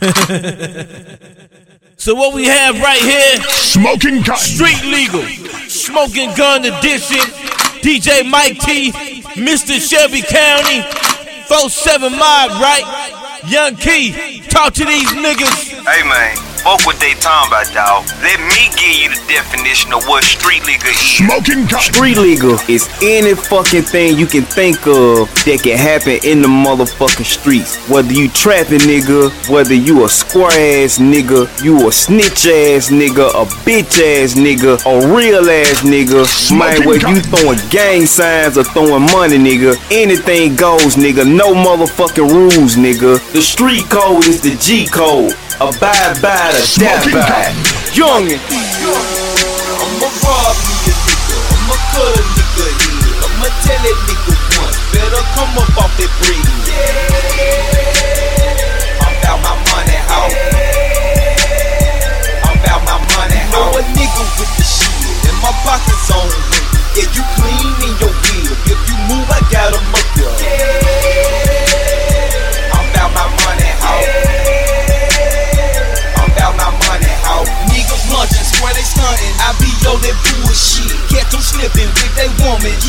so what we have right here, Smoking gun. street legal, smoking gun edition. DJ Mike T, Mr. Shelby County, 47 Mob, right? Young Key, talk to these niggas. Hey man, fuck what they talking about, dawg. Let me give you the definition of what street legal is. Smoking gun. Street legal is any fucking thing you can think of that can happen in the motherfucking streets. Whether you trapping nigga, whether you a square ass nigga, you a snitch ass nigga, a bitch ass nigga, a real ass nigga, man, Smoking whether gun. you throwing gang signs or throwing money nigga, anything goes nigga, no motherfucking rules nigga. The street code is the G code. Abide by the death Smoking by. gun. Youngin'. I'ma rob me a nigga,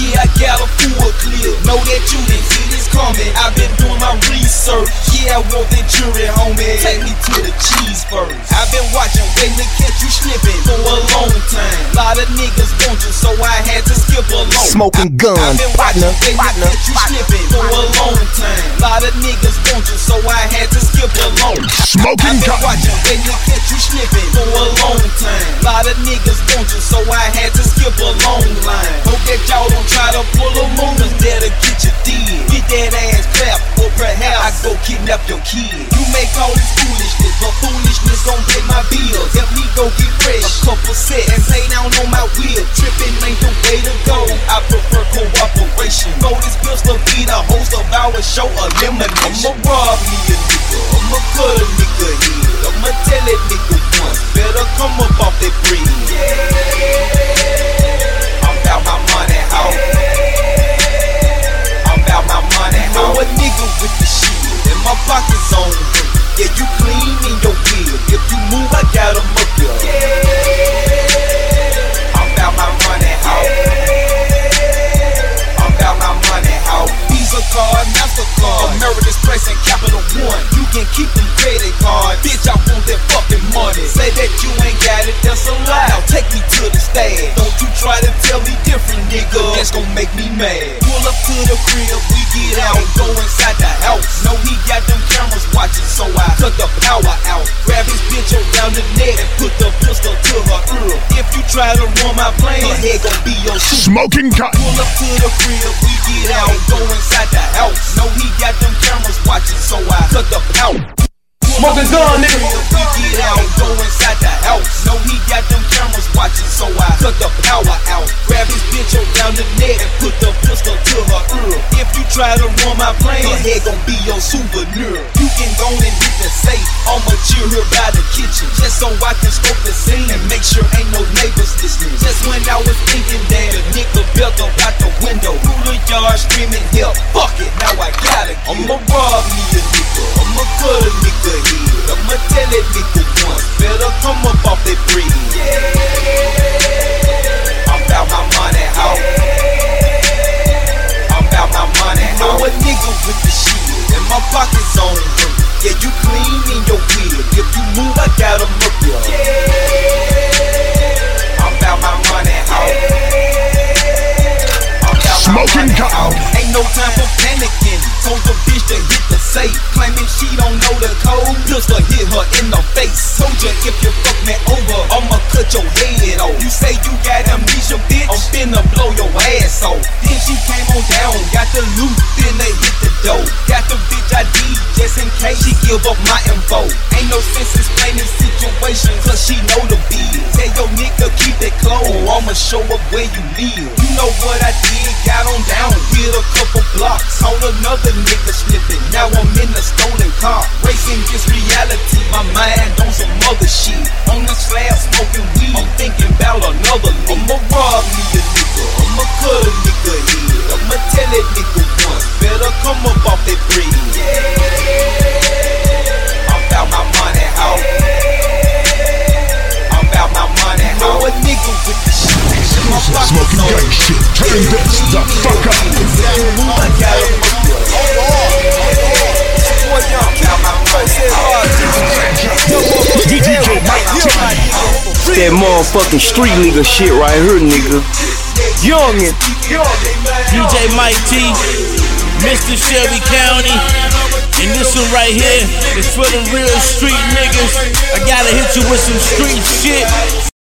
Yeah, I got a full clip. Know that you didn't see this coming. I've been doing my research. Yeah, I want that jury, homie. Take me to the cheese first. I've been watching, waiting to catch you slipping for a long time. Lot of niggas want you, so I had to skip along. Smoking gun, I've been watching, waiting partner, to catch you slipping for a long time. Lot of niggas want you, so I had to skip along. Smoking I've been gun. watching, waiting to catch you slipping for a long time. Lot of niggas want you, so I had to skip a long line. Hope that y'all don't try to pull a movers there to get you dead. Get that ass clapped, or perhaps I go kidnap your kid. You make all this foolishness, but foolishness gon' pay my bills. Help me go get fresh, a couple sets, and lay down on my wheel. Tripping ain't the way to go. I prefer cooperation. Throw this pistol, be the host of our show, elimination. I'ma rob me a nigga, I'ma cut a nigga head, I'ma tell that nigga once, better come up pockets on him. Yeah, you clean in your bill. If you move, I got 'em up there. I'm about my money, how? I'm about my money, how? Visa card, MasterCard, American Express and Capital One. You can keep them credit cards. Bitch, I want that fucking money. Say that you ain't got it, that's a lie. Now take me to the stand. Don't you try to tell me different, nigga. That's gon' make me mad. Pull up to the crib, we get out and go inside the house. Head gon' be your shoe. Smoking gun. Pull up to the crib, we get out go inside the house. Know he got them cameras watching, so I cut the power. Smoking gun, nigga. We get out go inside the house. Know he got them cameras watching, so I cut the power out. Grab his bitch around the neck and put the pistol to her ear. If you try to run my plane, her head gon' be your souvenir. Go and hit the safe. I'ma chill here by the kitchen, just so I can scope the scene and make sure ain't no neighbors listening. Just when I was thinking that a nigga built up out the window, through the yard screaming help. Fuck it, now I gotta. Get I'ma rob me a nigga. I'ma cut a nigga head. I'ma tell that nigga once. Better come up off that bread. I'm Smoking how? Ain't no time for panicking. Told the bitch to hit the safe. Claiming she don't know the code. Pistol hit her in the face. Told you if you fuck me over, I'ma cut your head off. You say you got amnesia, bitch. I'm finna blow your ass off. Then she came on down, got the loot, then they hit the dough. Give up my info. Ain't no sense explaining situation, cause she know the bill. Tell your nigga keep it close, I'ma show up where you live. You know what I did, got on down, hit a couple blocks. On another nigga slipping, now I'm in a stolen car. Racing this reality, my mind on some other shit. On the slab smoking weed, I'm thinking about another nigga. I'ma rob me a nigga, I'ma cut a nigga head. I'ma tell that nigga once, better come up off that bread. Turn this the fuck up. DJ Mike T. That motherfucking street nigga shit right here, nigga. Youngin. DJ Mike T, Mr. Shelby County. And this one right here is for the real street niggas. I gotta hit you with some street shit.